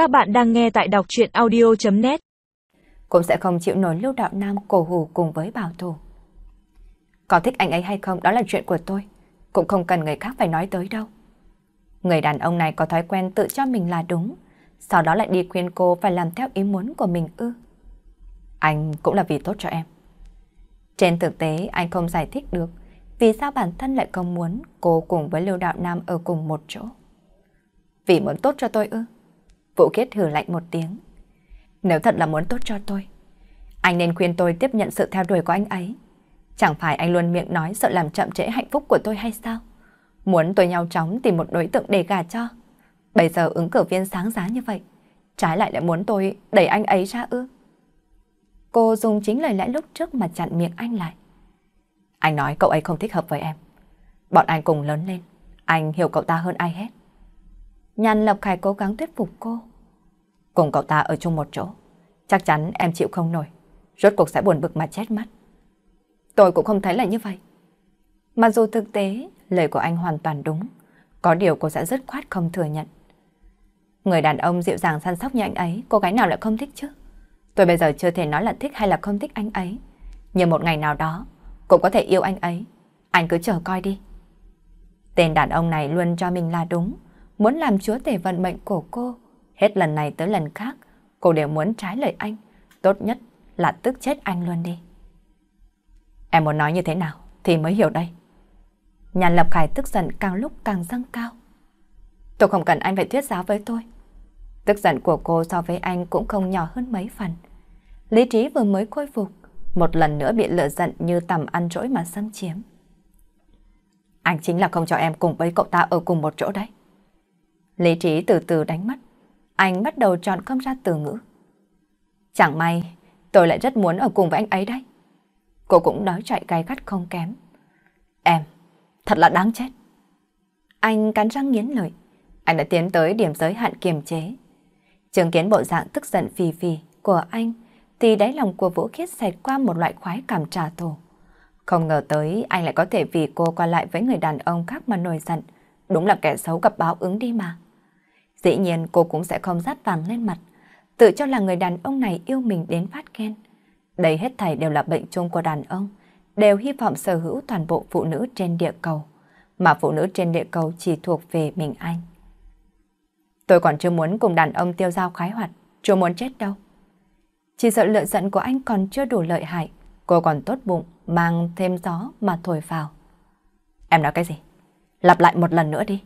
Các bạn đang nghe tại đọc chuyện audio.net Cũng sẽ không chịu nổi lưu đạo nam cổ hủ cùng với bảo thủ. Có thích anh ấy hay không, đó là chuyện của tôi. Cũng không cần người khác phải nói tới đâu. Người đàn ông này có thói quen tự cho mình là đúng. Sau đó lại đi khuyên cô phải làm theo ý muốn của mình ư. Anh cũng là vì tốt cho em. Trên thực tế, anh không giải thích được vì sao bản thân lại không muốn cô cùng với Lưu Đạo Nam ở cùng một chỗ. Vì muốn tốt cho tôi ư? Vũ Kết hừ lạnh một tiếng. Nếu thật là muốn tốt cho tôi, anh nên khuyên tôi tiếp nhận sự theo đuổi của anh ấy. Chẳng phải anh luôn miệng nói sợ làm chậm trễ hạnh phúc của tôi hay sao? Muốn tôi nhau chóng tìm một đối tượng để gả cho. Bây giờ ứng cử viên sáng giá như vậy, trái lại lại muốn tôi đẩy anh ấy ra ư? Cô dùng chính lời lẽ lúc trước mà chặn miệng anh lại. Anh nói cậu ấy không thích hợp với em. Bọn anh cùng lớn lên, anh hiểu cậu ta hơn ai hết. Nhàn Lộc Khải cố gắng thuyết phục cô. Cùng cậu ta ở chung một chỗ, chắc chắn em chịu không nổi, rốt cuộc sẽ buồn bực mà chết mất. Tôi cũng không thấy là như vậy. Mặc dù thực tế, lời của anh hoàn toàn đúng, có điều cô sẽ rất khoát không thừa nhận. Người đàn ông dịu dàng săn sóc như anh ấy, cô gái nào lại không thích chứ? Tôi bây giờ chưa thể nói là thích hay là không thích anh ấy. Nhưng một ngày nào đó, cũng có thể yêu anh ấy. Anh cứ chờ coi đi. Tên đàn ông này luôn cho mình là đúng, muốn làm chúa tể vận mệnh của cô. Hết lần này tới lần khác, cô đều muốn trái lời anh. Tốt nhất là tức chết anh luôn đi. Em muốn nói như thế nào thì mới hiểu đây. Nhàn Lập Khải tức giận càng lúc càng dâng cao. Tôi không cần anh phải thuyết giáo với tôi. Tức giận của cô so với anh cũng không nhỏ hơn mấy phần. Lý trí vừa mới khôi phục, một lần nữa bị lửa giận như tầm ăn rỗi mà xâm chiếm. Anh chính là không cho em cùng với cậu ta ở cùng một chỗ đấy. Lý trí từ từ đánh mất. Anh bắt đầu chọn không ra từ ngữ. Chẳng may, tôi lại rất muốn ở cùng với anh ấy đấy. Cô cũng đói chạy gai gắt không kém. Em, thật là đáng chết. Anh cắn răng nghiến lợi. Anh đã tiến tới điểm giới hạn kiềm chế. Chứng kiến bộ dạng tức giận phì phì của anh, thì đáy lòng của Vũ Khiết xẹt qua một loại khoái cảm trả thù. Không ngờ tới anh lại có thể vì cô qua lại với người đàn ông khác mà nổi giận. Đúng là kẻ xấu gặp báo ứng đi mà. Dĩ nhiên cô cũng sẽ không rát vàng lên mặt. Tự cho là người đàn ông này yêu mình đến phát ghen. Đây hết thảy đều là bệnh chung của đàn ông. Đều hy vọng sở hữu toàn bộ phụ nữ trên địa cầu. Mà phụ nữ trên địa cầu chỉ thuộc về mình anh. Tôi còn chưa muốn cùng đàn ông tiêu giao khái hoạt. Chưa muốn chết đâu. Chỉ sợ lợi giận của anh còn chưa đủ lợi hại. Cô còn tốt bụng, mang thêm gió mà thổi vào. Em nói cái gì? Lặp lại một lần nữa đi.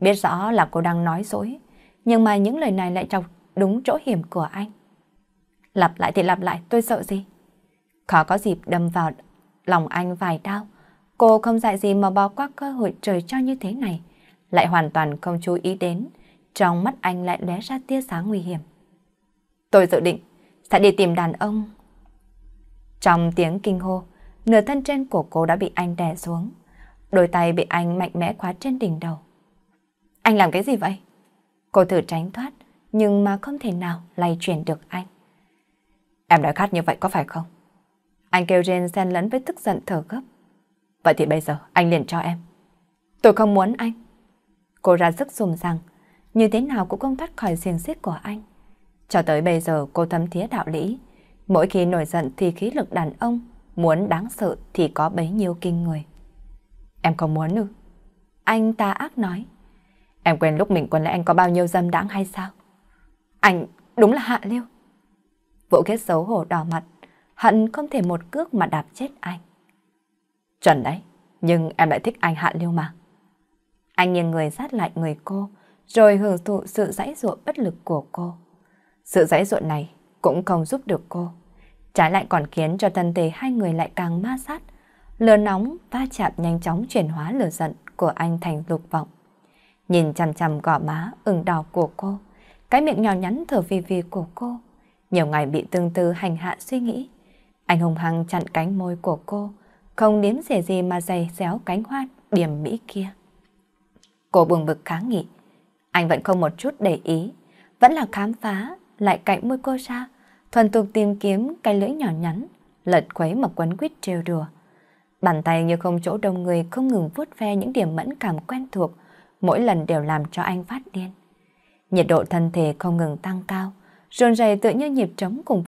Biết rõ là cô đang nói dối, nhưng mà những lời này lại chọc đúng chỗ hiểm của anh. Lặp lại thì lặp lại, tôi sợ gì? Khó có dịp đâm vào lòng anh vài đau. Cô không dạy gì mà bỏ qua cơ hội trời cho như thế này. Lại hoàn toàn không chú ý đến. Trong mắt anh lại lóe ra tia sáng nguy hiểm. Tôi dự định sẽ đi tìm đàn ông. Trong tiếng kinh hô, nửa thân trên của cô đã bị anh đè xuống. Đôi tay bị anh mạnh mẽ khóa trên đỉnh đầu. Anh làm cái gì vậy? Cô thử tránh thoát, nhưng mà không thể nào lay chuyển được anh. Em đã khát như vậy có phải không? Anh kêu rên xen lẫn với tức giận thở gấp. Vậy thì bây giờ anh liền cho em. Tôi không muốn anh. Cô ra sức dùng rằng, như thế nào cũng không thoát khỏi xiềng xích của anh. Cho tới bây giờ cô thấm thía đạo lý. Mỗi khi nổi giận thì khí lực đàn ông, muốn đáng sợ thì có bấy nhiêu kinh người. Em không muốn ư? Anh ta ác nói. Em quên lúc mình quân lẽ anh có bao nhiêu dâm đáng hay sao? Anh đúng là hạ liêu. Vũ kết xấu hổ đỏ mặt, hận không thể một cước mà đạp chết anh. Chuẩn đấy, nhưng em lại thích anh hạ liêu mà. Anh nghiêng người sát lại người cô, rồi hưởng thụ sự dãy ruộng bất lực của cô. Sự dãy ruộng này cũng không giúp được cô. Trái lại còn khiến cho thân thể hai người lại càng ma sát. Lửa nóng va chạm nhanh chóng chuyển hóa lửa giận của anh thành dục vọng. Nhìn chằm chằm gò má ửng đỏ của cô, cái miệng nhỏ nhắn thở vì vì của cô. Nhiều ngày bị tương tư hành hạ suy nghĩ. Anh hùng hăng chặn cánh môi của cô, không đếm xẻ gì mà giày xéo cánh hoa điểm mỹ kia. Cô buồn bực kháng nghị. Anh vẫn không một chút để ý, vẫn là khám phá lại cạnh môi cô ra, thuần tục tìm kiếm cái lưỡi nhỏ nhắn, lật khuấy mà quấn quýt trêu đùa. Bàn tay như không chỗ đông người không ngừng vuốt ve những điểm mẫn cảm quen thuộc, mỗi lần đều làm cho anh phát điên. Nhiệt độ thân thể không ngừng tăng cao, run rẩy tựa như nhịp trống cùng.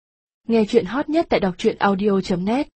Nghe chuyện hot nhất tại đọc truyện audio.net